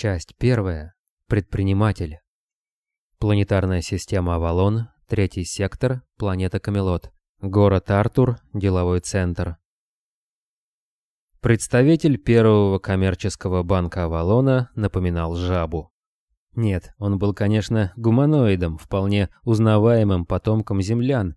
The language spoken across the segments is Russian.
Часть первая. Предприниматель. Планетарная система Авалон, третий сектор, планета Камелот. Город Артур, деловой центр. Представитель первого коммерческого банка Авалона напоминал жабу. Нет, он был, конечно, гуманоидом, вполне узнаваемым потомком землян,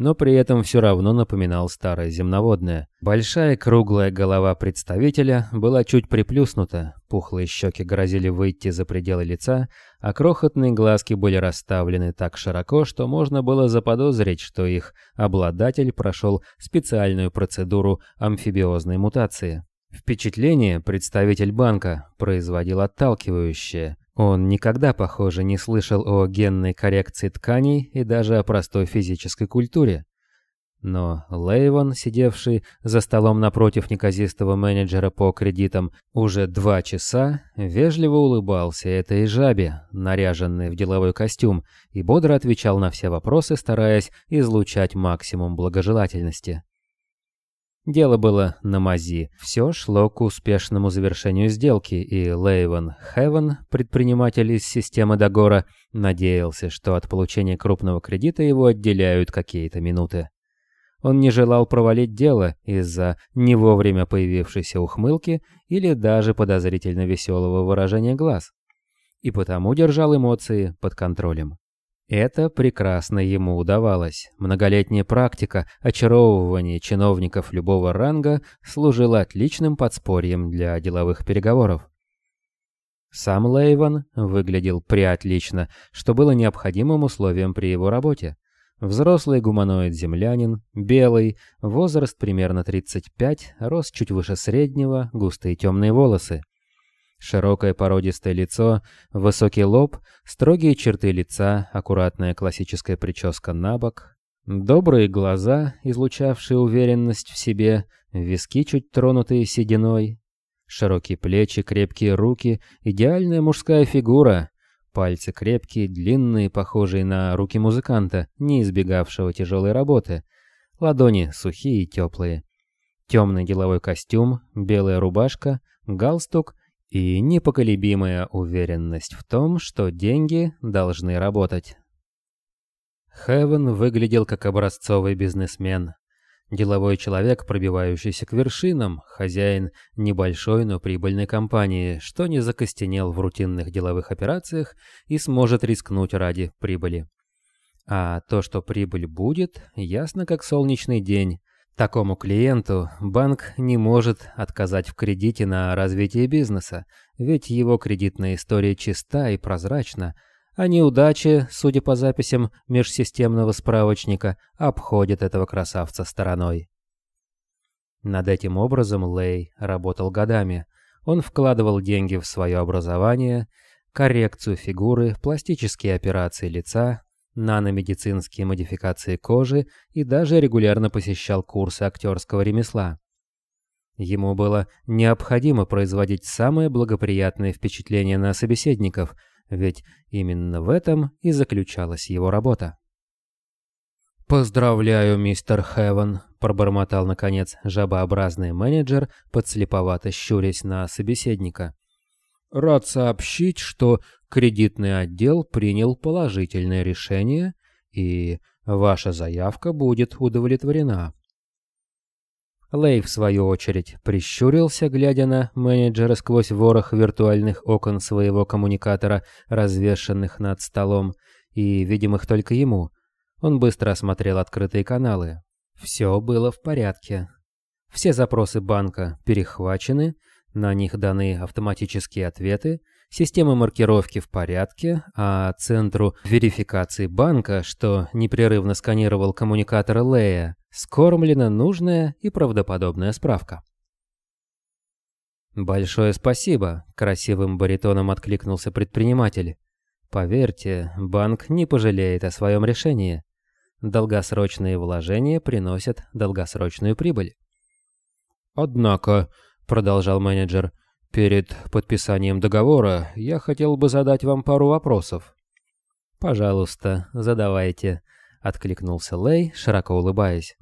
но при этом все равно напоминал старое земноводное. Большая круглая голова представителя была чуть приплюснута, пухлые щеки грозили выйти за пределы лица, а крохотные глазки были расставлены так широко, что можно было заподозрить, что их обладатель прошел специальную процедуру амфибиозной мутации. Впечатление представитель банка производил отталкивающее. Он никогда, похоже, не слышал о генной коррекции тканей и даже о простой физической культуре. Но Лейвон, сидевший за столом напротив неказистого менеджера по кредитам уже два часа, вежливо улыбался этой жабе, наряженной в деловой костюм, и бодро отвечал на все вопросы, стараясь излучать максимум благожелательности. Дело было на мази. Все шло к успешному завершению сделки, и Лейвен Хевен, предприниматель из системы Дагора, надеялся, что от получения крупного кредита его отделяют какие-то минуты. Он не желал провалить дело из-за не вовремя появившейся ухмылки или даже подозрительно веселого выражения глаз, и потому держал эмоции под контролем. Это прекрасно ему удавалось. Многолетняя практика очаровывания чиновников любого ранга служила отличным подспорьем для деловых переговоров. Сам Лейван выглядел приотлично, что было необходимым условием при его работе. Взрослый гуманоид-землянин, белый, возраст примерно 35, рост чуть выше среднего, густые темные волосы. Широкое породистое лицо, высокий лоб, строгие черты лица, аккуратная классическая прическа на бок, добрые глаза, излучавшие уверенность в себе, виски чуть тронутые сединой, широкие плечи, крепкие руки, идеальная мужская фигура, пальцы крепкие, длинные, похожие на руки музыканта, не избегавшего тяжелой работы, ладони сухие и теплые. Темный деловой костюм, белая рубашка, галстук и непоколебимая уверенность в том, что деньги должны работать. Хевен выглядел как образцовый бизнесмен. Деловой человек, пробивающийся к вершинам, хозяин небольшой, но прибыльной компании, что не закостенел в рутинных деловых операциях и сможет рискнуть ради прибыли. А то, что прибыль будет, ясно как солнечный день, Такому клиенту банк не может отказать в кредите на развитие бизнеса, ведь его кредитная история чиста и прозрачна, а неудачи, судя по записям межсистемного справочника, обходят этого красавца стороной. Над этим образом Лей работал годами. Он вкладывал деньги в свое образование, коррекцию фигуры, пластические операции лица, наномедицинские модификации кожи и даже регулярно посещал курсы актерского ремесла. Ему было необходимо производить самое благоприятное впечатление на собеседников, ведь именно в этом и заключалась его работа. «Поздравляю, мистер Хевен», — пробормотал, наконец, жабообразный менеджер, подслеповато щурясь на собеседника. «Рад сообщить, что кредитный отдел принял положительное решение, и ваша заявка будет удовлетворена. Лей, в свою очередь, прищурился, глядя на менеджера сквозь ворох виртуальных окон своего коммуникатора, развешанных над столом, и видимых только ему. Он быстро осмотрел открытые каналы. Все было в порядке. Все запросы банка перехвачены, на них даны автоматические ответы, Система маркировки в порядке, а центру верификации банка, что непрерывно сканировал коммуникатор Лея, скормлена нужная и правдоподобная справка. «Большое спасибо», — красивым баритоном откликнулся предприниматель. «Поверьте, банк не пожалеет о своем решении. Долгосрочные вложения приносят долгосрочную прибыль». «Однако», — продолжал менеджер, Перед подписанием договора я хотел бы задать вам пару вопросов. Пожалуйста, задавайте, откликнулся Лей, широко улыбаясь.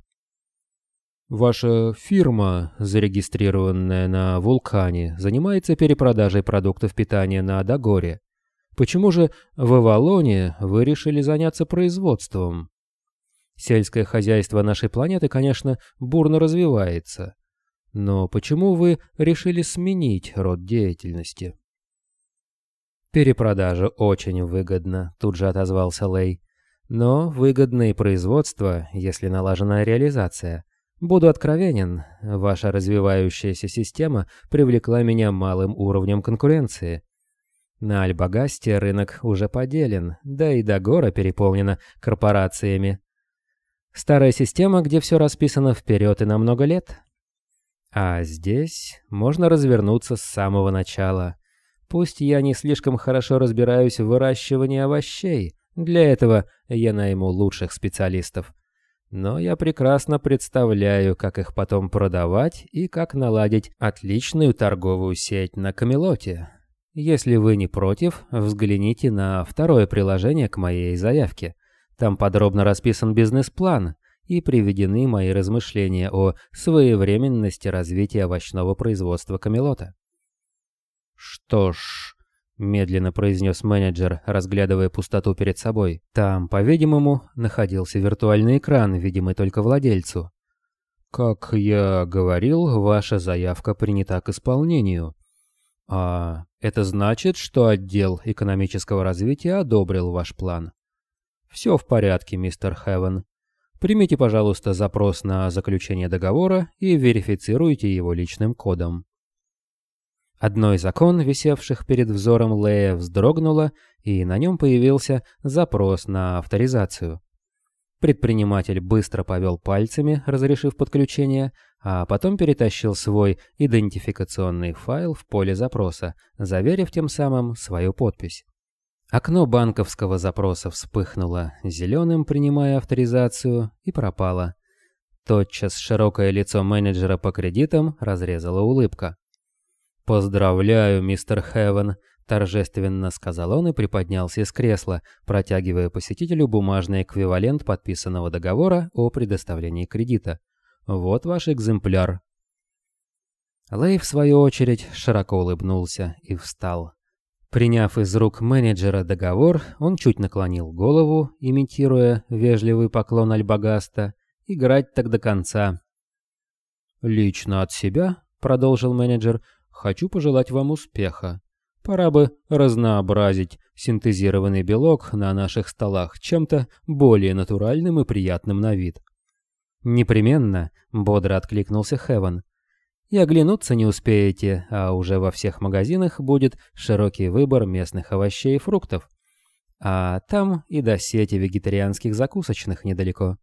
Ваша фирма, зарегистрированная на Вулкане, занимается перепродажей продуктов питания на Дагоре. Почему же в Авалоне вы решили заняться производством? Сельское хозяйство нашей планеты, конечно, бурно развивается. Но почему вы решили сменить род деятельности? Перепродажа очень выгодна, тут же отозвался Лей. Но выгодное производство, если налажена реализация. Буду откровенен, ваша развивающаяся система привлекла меня малым уровнем конкуренции. На Альбагасте рынок уже поделен, да и Дагора переполнена корпорациями. Старая система, где все расписано вперед и на много лет. А здесь можно развернуться с самого начала. Пусть я не слишком хорошо разбираюсь в выращивании овощей, для этого я найму лучших специалистов. Но я прекрасно представляю, как их потом продавать и как наладить отличную торговую сеть на Камелоте. Если вы не против, взгляните на второе приложение к моей заявке. Там подробно расписан бизнес-план и приведены мои размышления о своевременности развития овощного производства Камелота. Что ж, медленно произнес менеджер, разглядывая пустоту перед собой. Там, по-видимому, находился виртуальный экран, видимый только владельцу. Как я говорил, ваша заявка принята к исполнению. А это значит, что отдел экономического развития одобрил ваш план. Все в порядке, мистер Хевен. Примите, пожалуйста, запрос на заключение договора и верифицируйте его личным кодом. Одно из окон, висевших перед взором Лея, вздрогнуло, и на нем появился запрос на авторизацию. Предприниматель быстро повел пальцами, разрешив подключение, а потом перетащил свой идентификационный файл в поле запроса, заверив тем самым свою подпись. Окно банковского запроса вспыхнуло зеленым, принимая авторизацию, и пропало. Тотчас широкое лицо менеджера по кредитам разрезала улыбка. «Поздравляю, мистер Хевен», — торжественно сказал он и приподнялся из кресла, протягивая посетителю бумажный эквивалент подписанного договора о предоставлении кредита. «Вот ваш экземпляр». Лэй, в свою очередь, широко улыбнулся и встал. Приняв из рук менеджера договор, он чуть наклонил голову, имитируя вежливый поклон Альбагаста. «Играть так до конца». «Лично от себя», — продолжил менеджер, — Хочу пожелать вам успеха. Пора бы разнообразить синтезированный белок на наших столах чем-то более натуральным и приятным на вид. «Непременно», — бодро откликнулся Хеван. «И оглянуться не успеете, а уже во всех магазинах будет широкий выбор местных овощей и фруктов. А там и до сети вегетарианских закусочных недалеко».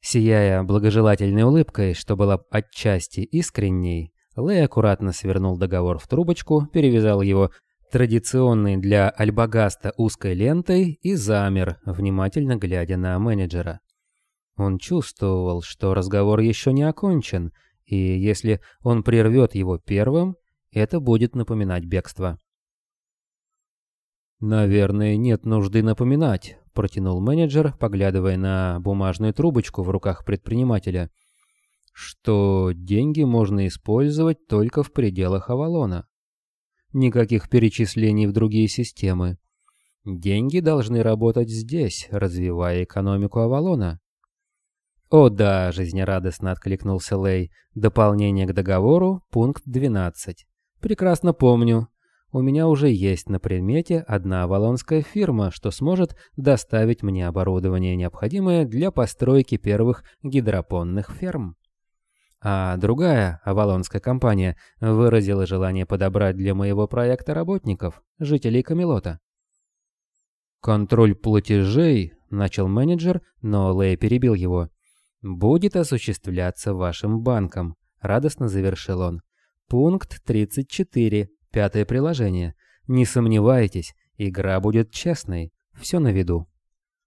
Сияя благожелательной улыбкой, что была отчасти искренней, Лэй аккуратно свернул договор в трубочку, перевязал его традиционной для Альбагаста узкой лентой и замер, внимательно глядя на менеджера. Он чувствовал, что разговор еще не окончен, и если он прервет его первым, это будет напоминать бегство. «Наверное, нет нужды напоминать», — протянул менеджер, поглядывая на бумажную трубочку в руках предпринимателя, «что деньги можно использовать только в пределах Авалона. Никаких перечислений в другие системы. Деньги должны работать здесь, развивая экономику Авалона». «О да», — жизнерадостно откликнулся Лей. «Дополнение к договору, пункт 12. Прекрасно помню. У меня уже есть на предмете одна авалонская фирма, что сможет доставить мне оборудование, необходимое для постройки первых гидропонных ферм. А другая авалонская компания выразила желание подобрать для моего проекта работников, жителей Камелота. «Контроль платежей», — начал менеджер, но Лэй перебил его. «Будет осуществляться вашим банком», — радостно завершил он. Пункт 34. Пятое приложение. Не сомневайтесь, игра будет честной. Все на виду.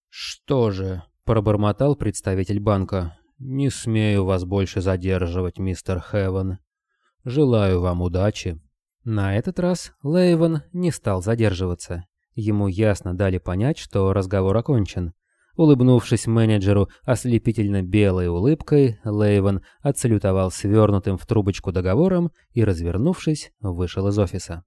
Что же, пробормотал представитель банка. Не смею вас больше задерживать, мистер Хевен. Желаю вам удачи. На этот раз Лейвен не стал задерживаться. Ему ясно дали понять, что разговор окончен. Улыбнувшись менеджеру ослепительно белой улыбкой, Лейвен отсалютовал свернутым в трубочку договором и, развернувшись, вышел из офиса.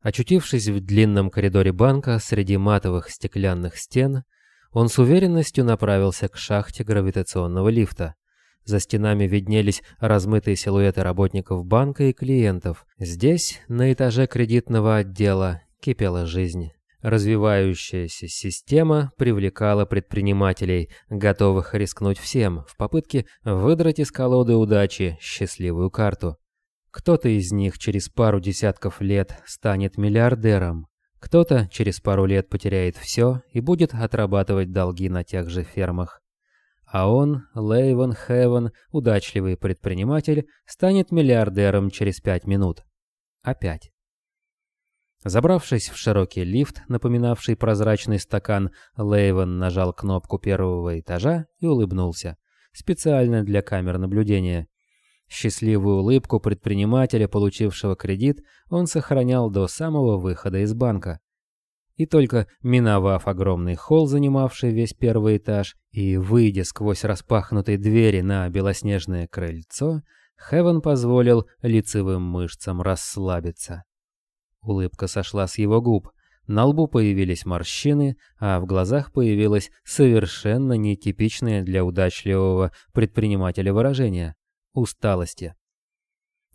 Очутившись в длинном коридоре банка среди матовых стеклянных стен, он с уверенностью направился к шахте гравитационного лифта. За стенами виднелись размытые силуэты работников банка и клиентов. Здесь, на этаже кредитного отдела, кипела жизнь. Развивающаяся система привлекала предпринимателей, готовых рискнуть всем, в попытке выдрать из колоды удачи счастливую карту. Кто-то из них через пару десятков лет станет миллиардером, кто-то через пару лет потеряет все и будет отрабатывать долги на тех же фермах. А он, Лейвен Хевен, удачливый предприниматель, станет миллиардером через пять минут. Опять. Забравшись в широкий лифт, напоминавший прозрачный стакан, Лейвен нажал кнопку первого этажа и улыбнулся. Специально для камер наблюдения. Счастливую улыбку предпринимателя, получившего кредит, он сохранял до самого выхода из банка. И только миновав огромный холл, занимавший весь первый этаж, и выйдя сквозь распахнутые двери на белоснежное крыльцо, Хевен позволил лицевым мышцам расслабиться. Улыбка сошла с его губ, на лбу появились морщины, а в глазах появилось совершенно нетипичное для удачливого предпринимателя выражение усталости.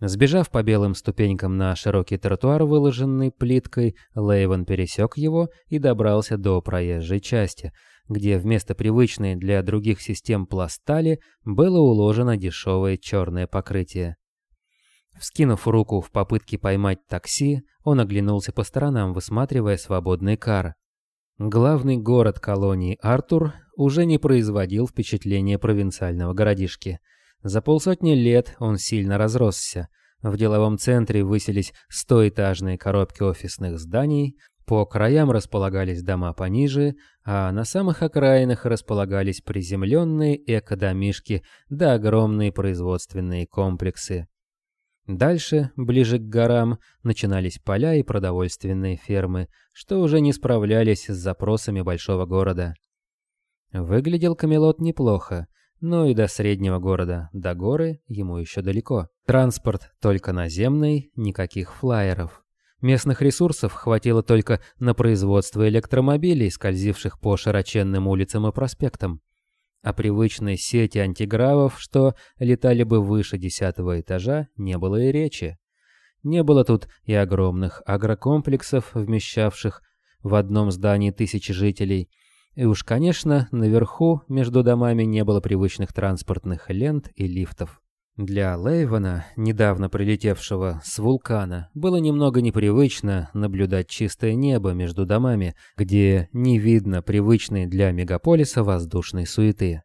Сбежав по белым ступенькам на широкий тротуар, выложенный плиткой, Лейвен пересек его и добрался до проезжей части, где вместо привычной для других систем пластали было уложено дешевое черное покрытие. Вскинув руку в попытке поймать такси, он оглянулся по сторонам, высматривая свободный кар. Главный город колонии Артур уже не производил впечатления провинциального городишки – за полсотни лет он сильно разросся. В деловом центре высились стоэтажные коробки офисных зданий, по краям располагались дома пониже, а на самых окраинах располагались приземленные экодомишки да огромные производственные комплексы. Дальше, ближе к горам, начинались поля и продовольственные фермы, что уже не справлялись с запросами большого города. Выглядел Камелот неплохо, но и до среднего города, до горы ему еще далеко. Транспорт только наземный, никаких флайеров. Местных ресурсов хватило только на производство электромобилей, скользивших по широченным улицам и проспектам. А привычной сети антигравов, что летали бы выше десятого этажа, не было и речи. Не было тут и огромных агрокомплексов, вмещавших в одном здании тысячи жителей – и уж, конечно, наверху между домами не было привычных транспортных лент и лифтов. Для Лейвана, недавно прилетевшего с вулкана, было немного непривычно наблюдать чистое небо между домами, где не видно привычной для мегаполиса воздушной суеты.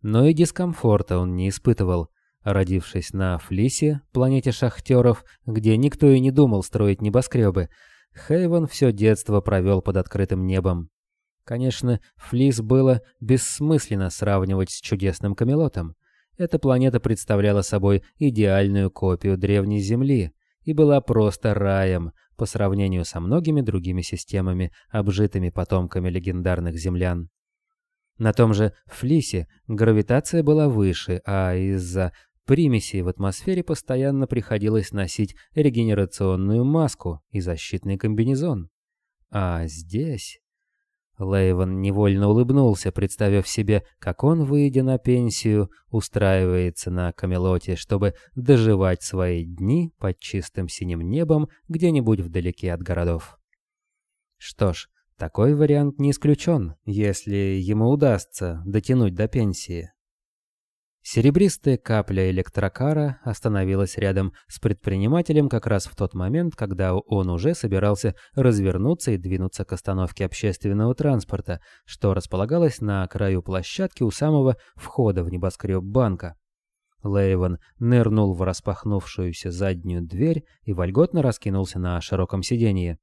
Но и дискомфорта он не испытывал, родившись на Флисе, планете шахтеров, где никто и не думал строить небоскребы. Хейвен все детство провел под открытым небом, Конечно, Флис было бессмысленно сравнивать с чудесным Камелотом. Эта планета представляла собой идеальную копию древней Земли и была просто раем по сравнению со многими другими системами, обжитыми потомками легендарных землян. На том же Флисе гравитация была выше, а из-за примесей в атмосфере постоянно приходилось носить регенерационную маску и защитный комбинезон. А здесь... Лейвен невольно улыбнулся, представив себе, как он, выйдя на пенсию, устраивается на Камелоте, чтобы доживать свои дни под чистым синим небом где-нибудь вдалеке от городов. Что ж, такой вариант не исключен, если ему удастся дотянуть до пенсии. Серебристая капля электрокара остановилась рядом с предпринимателем как раз в тот момент, когда он уже собирался развернуться и двинуться к остановке общественного транспорта, что располагалось на краю площадки у самого входа в небоскреб банка. Лейвен нырнул в распахнувшуюся заднюю дверь и вольготно раскинулся на широком сиденье.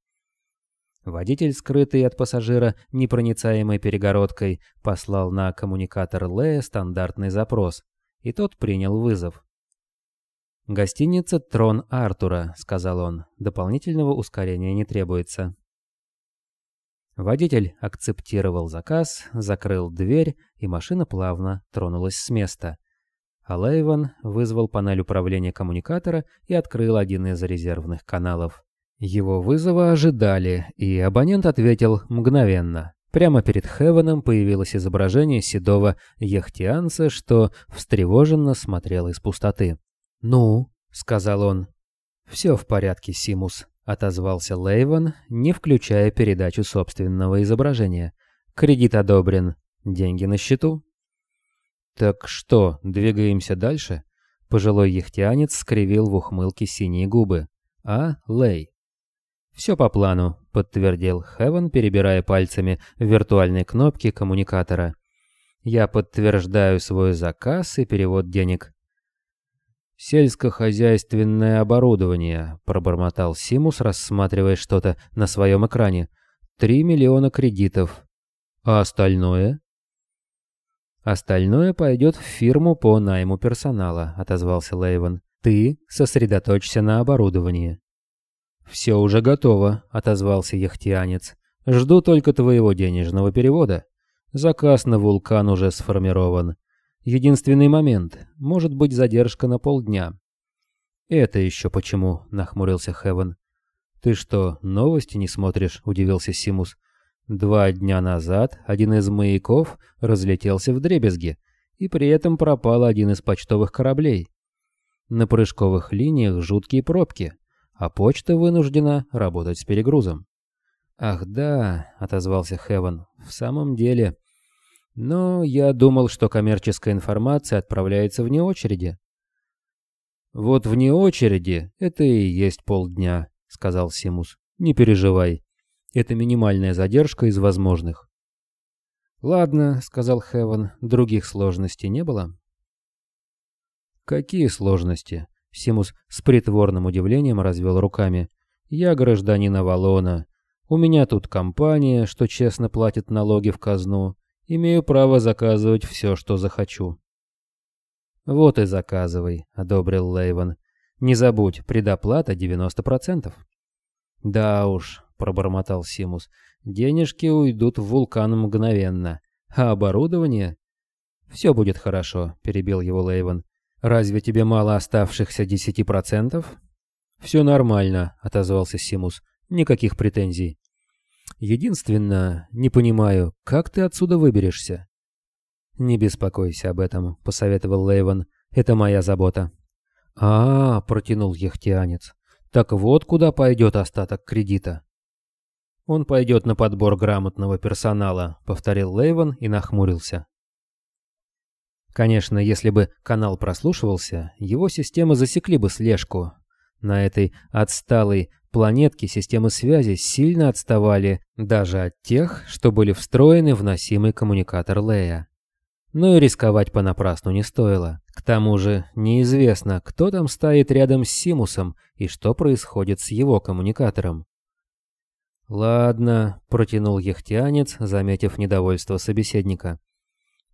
Водитель, скрытый от пассажира непроницаемой перегородкой, послал на коммуникатор Лея стандартный запрос и тот принял вызов. «Гостиница «Трон Артура», — сказал он. «Дополнительного ускорения не требуется». Водитель акцептировал заказ, закрыл дверь, и машина плавно тронулась с места. А Лейван вызвал панель управления коммуникатора и открыл один из резервных каналов. Его вызова ожидали, и абонент ответил мгновенно. Прямо перед Хевеном появилось изображение седого яхтианца, что встревоженно смотрел из пустоты. «Ну?» — сказал он. «Все в порядке, Симус», — отозвался Лейван, не включая передачу собственного изображения. «Кредит одобрен. Деньги на счету». «Так что, двигаемся дальше?» Пожилой яхтианец скривил в ухмылке синие губы. «А, Лей?» «Все по плану», — подтвердил Хевен, перебирая пальцами виртуальные кнопки коммуникатора. «Я подтверждаю свой заказ и перевод денег». «Сельскохозяйственное оборудование», — пробормотал Симус, рассматривая что-то на своем экране. «Три миллиона кредитов. А остальное?» «Остальное пойдет в фирму по найму персонала», — отозвался Лейвен. «Ты сосредоточься на оборудовании». «Все уже готово», — отозвался яхтианец. «Жду только твоего денежного перевода. Заказ на вулкан уже сформирован. Единственный момент, может быть задержка на полдня». «Это еще почему?» — нахмурился Хевен. «Ты что, новости не смотришь?» — удивился Симус. «Два дня назад один из маяков разлетелся в дребезги, и при этом пропал один из почтовых кораблей. На прыжковых линиях жуткие пробки а почта вынуждена работать с перегрузом. «Ах да», — отозвался Хевен, — «в самом деле...» «Но я думал, что коммерческая информация отправляется вне очереди». «Вот вне очереди это и есть полдня», — сказал Симус. «Не переживай. Это минимальная задержка из возможных». «Ладно», — сказал Хевен, — «других сложностей не было?» «Какие сложности?» Симус с притворным удивлением развел руками. «Я гражданин Авалона. У меня тут компания, что честно платит налоги в казну. Имею право заказывать все, что захочу». «Вот и заказывай», — одобрил Лейвен. «Не забудь, предоплата 90%. «Да уж», — пробормотал Симус, — «денежки уйдут в вулкан мгновенно. А оборудование...» «Все будет хорошо», — перебил его Лейвен. «Разве тебе мало оставшихся десяти процентов?» «Все нормально», — отозвался Симус. «Никаких претензий. Единственное, не понимаю, как ты отсюда выберешься?» «Не беспокойся об этом», — посоветовал Лейвен. «Это моя забота». «А, -а, -а протянул яхтианец. «Так вот куда пойдет остаток кредита». «Он пойдет на подбор грамотного персонала», — повторил Лейвен и нахмурился. Конечно, если бы канал прослушивался, его системы засекли бы слежку. На этой отсталой планетке системы связи сильно отставали даже от тех, что были встроены в носимый коммуникатор Лея. Но и рисковать понапрасну не стоило. К тому же неизвестно, кто там стоит рядом с Симусом и что происходит с его коммуникатором. «Ладно», — протянул яхтианец, заметив недовольство собеседника.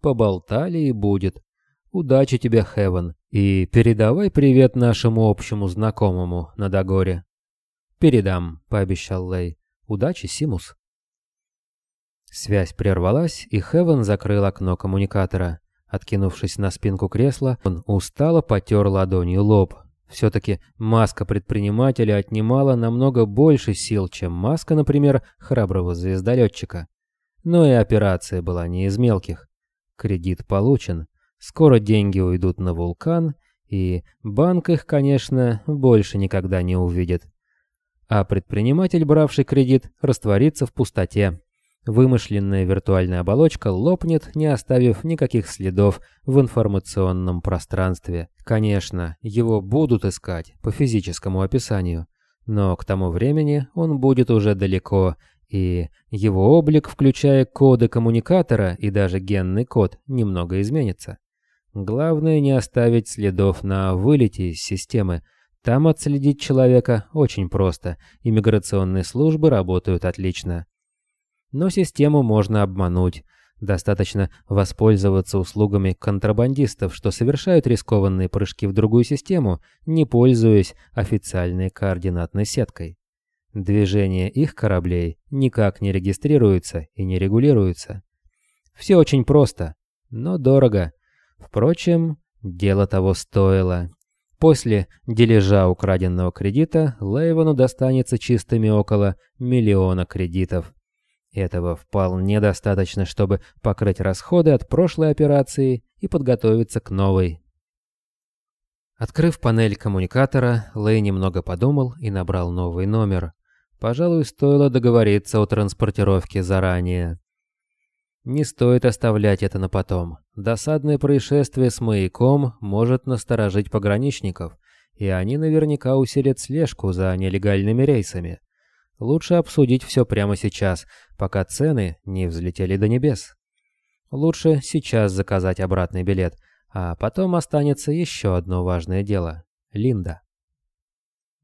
Поболтали и будет. Удачи тебе, Хевен, и передавай привет нашему общему знакомому на Дагоре. Передам, пообещал Лей. Удачи, Симус. Связь прервалась, и Хевен закрыл окно коммуникатора. Откинувшись на спинку кресла, он устало потер ладонью лоб. Все-таки маска предпринимателя отнимала намного больше сил, чем маска, например, храброго звездолетчика. Но и операция была не из мелких. Кредит получен, скоро деньги уйдут на вулкан, и банк их, конечно, больше никогда не увидит. А предприниматель, бравший кредит, растворится в пустоте. Вымышленная виртуальная оболочка лопнет, не оставив никаких следов в информационном пространстве. Конечно, его будут искать по физическому описанию, но к тому времени он будет уже далеко, и его облик, включая коды коммуникатора и даже генный код, немного изменится. Главное не оставить следов на вылете из системы. Там отследить человека очень просто, иммиграционные службы работают отлично. Но систему можно обмануть. Достаточно воспользоваться услугами контрабандистов, что совершают рискованные прыжки в другую систему, не пользуясь официальной координатной сеткой. Движение их кораблей никак не регистрируется и не регулируется. Все очень просто, но дорого. Впрочем, дело того стоило. После дележа украденного кредита Лейвону достанется чистыми около миллиона кредитов. Этого вполне достаточно, чтобы покрыть расходы от прошлой операции и подготовиться к новой. Открыв панель коммуникатора, Лэй немного подумал и набрал новый номер. Пожалуй, стоило договориться о транспортировке заранее. Не стоит оставлять это на потом. Досадное происшествие с маяком может насторожить пограничников, и они наверняка усилят слежку за нелегальными рейсами. Лучше обсудить все прямо сейчас, пока цены не взлетели до небес. Лучше сейчас заказать обратный билет, а потом останется еще одно важное дело — Линда.